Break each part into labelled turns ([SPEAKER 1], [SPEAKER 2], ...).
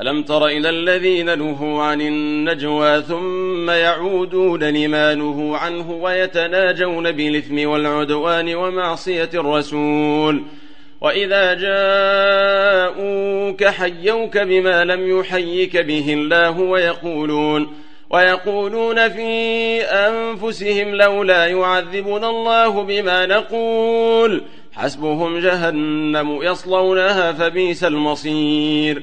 [SPEAKER 1] ألم تر إلى الذين نهوا عن النجوى ثم يعودون لما نهوا عنه ويتناجون بالإثم والعدوان ومعصية الرسول وإذا جاءوك حيوك بما لم يحيك به الله ويقولون ويقولون في أنفسهم لولا يعذبنا الله بما نقول حسبهم جهنم يصلونها فبيس المصير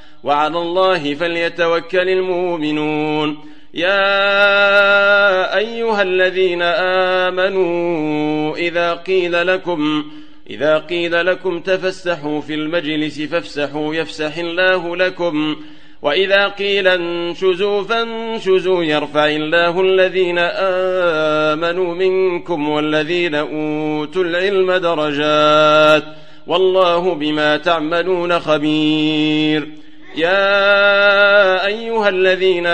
[SPEAKER 1] وعلى الله فليتوكل المؤمنون يا أيها الذين آمنوا إذا قيل لكم إذا قيل لكم تفسحوا في المجلس فافسحوا يفسح الله لكم وإذا قيل انشزوا فانشزوا يرفع الله الذين آمنوا منكم والذين أوتوا العلم درجات والله بما تعملون خبير يا أيها الذين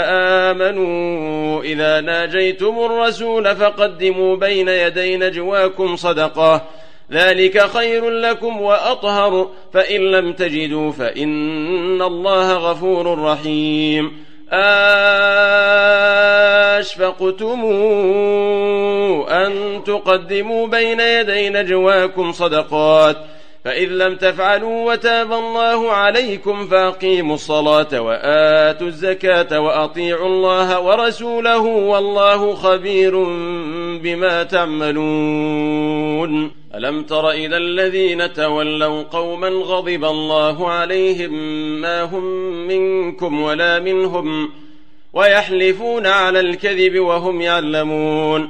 [SPEAKER 1] آمنوا إذا ناجيتم الرسول فقدموا بين يدي نجواكم صدقه ذلك خير لكم وأطهر فإن لم تجدوا فإن الله غفور رحيم أشفقتم أن تقدموا بين يدي نجواكم صدقات فإن لم تفعلوا وتاب الله عليكم فاقيموا الصلاة وآتوا الزكاة وأطيعوا الله ورسوله والله خبير بما تعملون ألم تر إلى الذين تولوا قوما غضب الله عليهم ما هم منكم ولا منهم ويحلفون على الكذب وهم يعلمون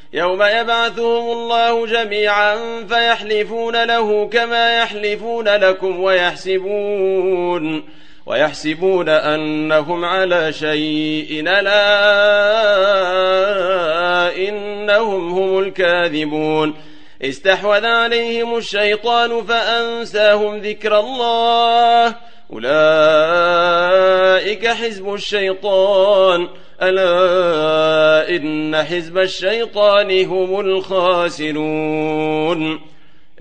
[SPEAKER 1] يوم يبعثهم الله جميعا فيحلفون له كما يحلفون لكم ويحسبون ويحسبون أنهم على شيء لا إنهم هم الكاذبون استحوذ عليهم الشيطان فأنساهم ذكر الله أولئك حزب الشيطان ألا إن حزب الشيطان هم الخاسرون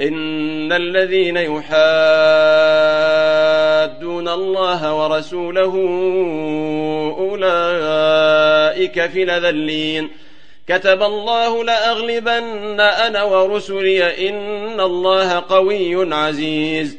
[SPEAKER 1] إن الذين يحادون الله ورسوله أولئك في لذلين كتب الله لأغلبن أنا ورسلي إن الله قوي عزيز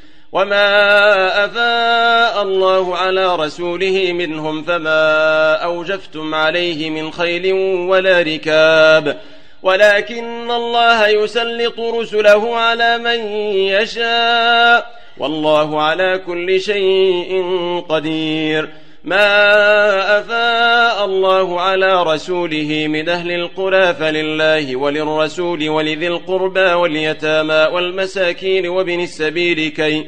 [SPEAKER 1] وما أفاء الله على رسوله منهم فما أوجفتم عليه من خيل ولا ركاب ولكن الله يسلط رسله على من يشاء والله على كل شيء قدير ما أفاء الله على رسوله من أهل القرى فلله وللرسول ولذي القربى واليتامى والمساكين وابن السبيل كي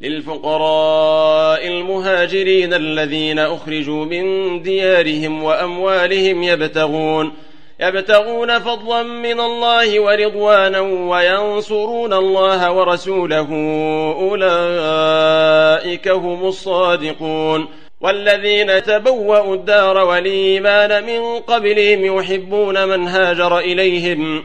[SPEAKER 1] للفقراء المهاجرين الذين أخرجوا من ديارهم وأموالهم يبتغون يبتغون فضلا من الله ورضوانا وينصرون الله ورسوله أولئك هم الصادقون والذين تبوأوا الدار والإيمان من قبلهم يحبون من هاجر إليهم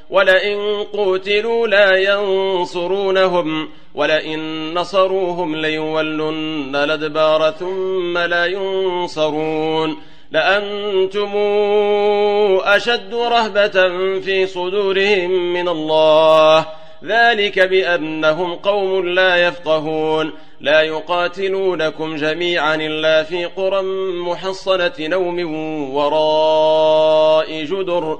[SPEAKER 1] ولئن قتلوا لا ينصرونهم ولئن نصروهم ليولن الأدبار ثم لا ينصرون لأنتم أشد رهبة في صدورهم من الله ذلك بأنهم قوم لا يفقهون لا يقاتلونكم جميعا إلا في قرى محصنة نوم وراء جدر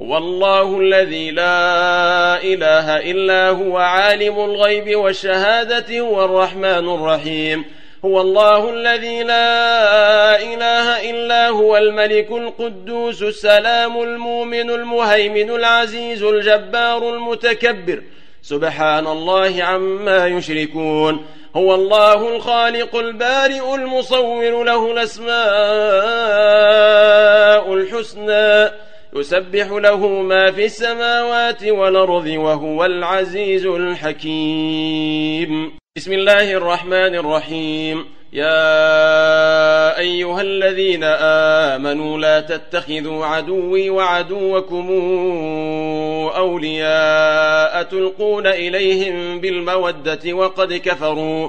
[SPEAKER 1] والله الذي لا إله إلا هو عالم الغيب والشهادة والرحمن الرحيم هو الله الذي لا إله إلا هو الملك القدوس السلام المؤمن المهيمن العزيز الجبار المتكبر سبحان الله عما يشركون هو الله الخالق البارئ المصور له الأسماء الحسنى يسبح له ما في السماوات والأرض وهو العزيز الحكيم بسم الله الرحمن الرحيم يا أيها الذين آمنوا لا تتخذوا عدوي وعدوكم أولياء تلقون إليهم بالمودة وقد كفروا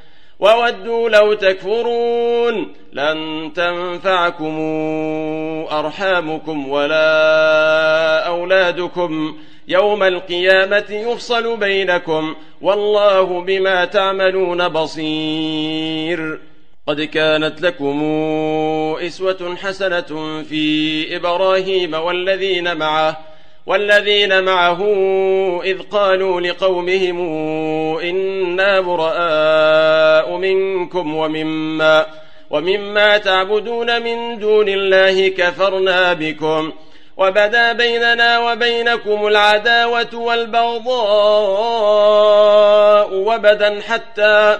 [SPEAKER 1] وودوا لو تكفرون لن تنفعكم أرحامكم ولا أولادكم يوم القيامة يفصل بينكم والله بما تعملون بصير قد كانت لكم إسوة حسنة في إبراهيم والذين معه والذين معه إذ قالوا لقومهم إنا براء منكم ومما, ومما تعبدون من دون الله كفرنا بكم وبدا بيننا وبينكم العداوة والبغضاء وبدا حتى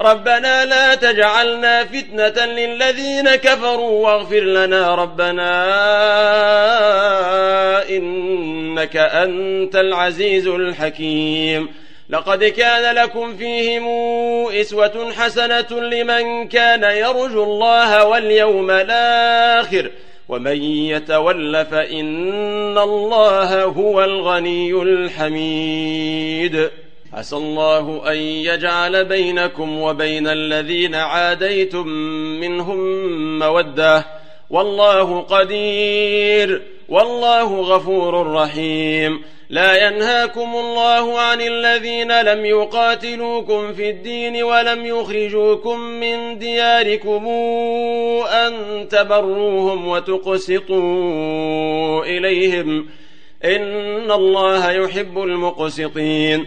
[SPEAKER 1] ربنا لا تجعلنا فتنة للذين كفروا واغفر لنا ربنا إنك أنت العزيز الحكيم لقد كان لكم فيهم إسوة حسنة لمن كان يرجو الله واليوم الآخر ومن يتول فإن الله هو الغني الحميد عسى الله أن يجعل بينكم وبين الذين عاديتم منهم مودة والله قدير والله غفور رحيم لا ينهاكم الله عن الذين لم يقاتلوكم في الدين ولم يخرجوكم من دياركم أن تبروهم وتقسطوا إليهم إن الله يحب المقسطين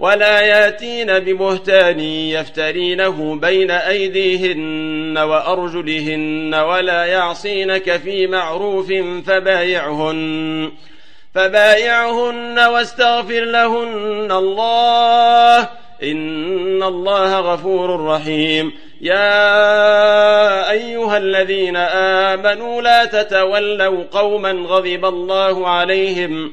[SPEAKER 1] ولا ياتين ببهتان يفترينه بين أيديهن وأرجلهن ولا يعصينك في معروف فبايعهن فبايعهن واستغفر لهن الله إن الله غفور رحيم يا أيها الذين آمنوا لا تتولوا قوما غضب الله عليهم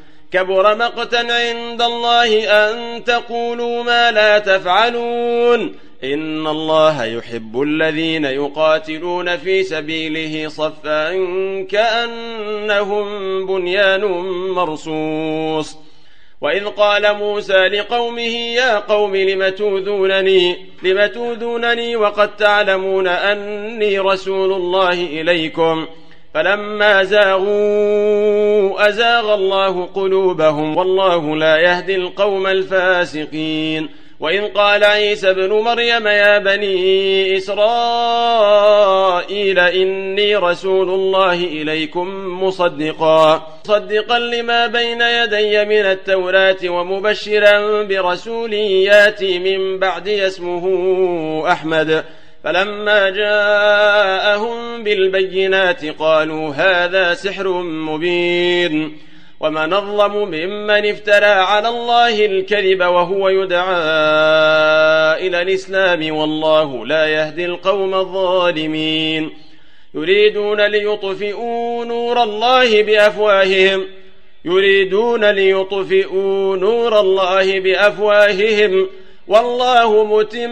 [SPEAKER 1] كبر مقتا عند الله أن تقولوا ما لا تفعلون إن الله يحب الذين يقاتلون في سبيله صفا كأنهم بنيان مرصوص وإذ قال موسى لقومه يا قوم لم توذونني, لم توذونني وقد تعلمون أني رسول الله إليكم فلما زاغوا أزاغ الله قلوبهم والله لا يهدي القوم الفاسقين وإن قال عيسى ابن مريم يا بني إسرائيل إني رسول الله إليكم مصدقا مصدقا لما بين يدي من التوراة ومبشرا برسول ياتي من بعد اسمه أحمد فلما جاءهم بالبينات قالوا هذا سحر مبين ومن الظلم ممن افترى على الله الكذب وهو يدعى إلى الإسلام والله لا يهدي القوم الظالمين يريدون ليطفئوا نور الله بأفواههم يريدون ليطفئوا نور الله بأفواههم والله متم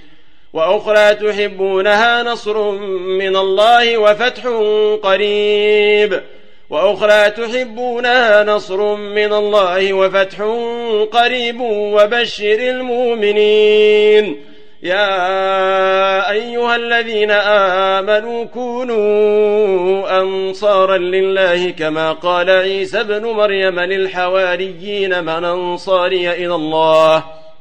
[SPEAKER 1] وأخرى تحبونها نصر من الله وفتح قريب وأخرى تحبونها نصر من الله وفتح قريب وبشر المؤمنين يا أيها الذين آمنوا كونوا أنصارا لله كما قال عيسى بن مريم للحواريين من أنصاري إلى الله